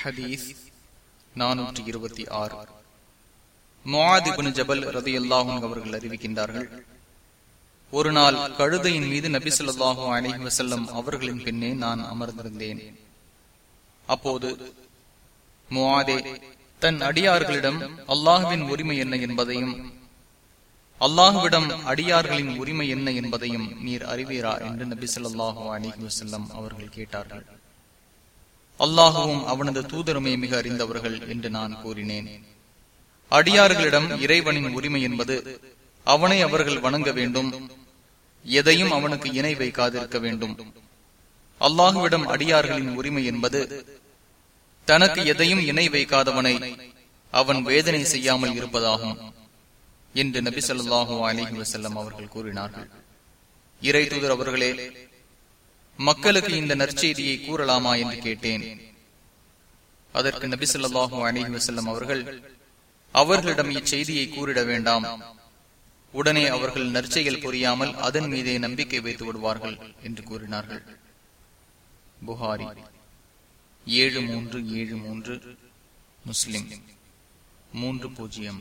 ஹதீஸ் நானூற்றி இருபத்தி ஆறு. முவாதிபின் ஜபல் ரதி அல்லாஹும் அவர்கள் அறிவிக்கின்றார்கள் ஒரு நாள் கழுதையின் மீது நபி சொல்லாஹு அலஹி வசல்லம் அவர்களின் பின்னே நான் அமர்ந்திருந்தேன். அப்போது முவாதே தன் அடியார்களிடம் அல்லாஹுவின் உரிமை என்ன என்பதையும் அல்லாஹுவிடம் அடியார்களின் உரிமை என்ன என்பதையும் நீர் அறிவீரா? என்று நபி சொல்லாஹு அலிஹி வசல்லம் அவர்கள் கேட்டார்கள். அல்லாஹுவும் அவனது தூதருமே மிக அறிந்தவர்கள் என்று நான் கூறினேன். அடியார்களிடம் இறைவனின் உரிமை என்பது அவனை அவர்கள் வணங்க வேண்டும் எதையும் அவனுக்கு இணை வைக்காதிருக்க வேண்டும். அல்லாஹுவிடம் அடியார்களின் உரிமை என்பது தனக்கு எதையும் இணை வைக்காதவனை அவன் வேதனை செய்யாமல் இருப்பதாகும் என்று நபி சொல்லாஹு அலிஹி வசல்லம் அவர்கள் கூறினார்கள். இறை தூதர் அவர்களே மக்களுக்கு இந்த நற்செய்தியை கூறலாமா என்று கேட்டேன். அதற்கு நபி சொல்லாஹு அலிஹி வசல்லம் அவர்கள் அவர்களிடம் இச்செய்தியை கூறிட வேண்டாம். உடனே அவர்கள் நற்செயல் புரியாமல் அதன் மீதே நம்பிக்கை வைத்து விடுவார்கள் என்று கூறினார்கள். புகாரி ஏழு மூன்று ஏழு மூன்று முஸ்லிம் மூன்று பூஜ்ஜியம்.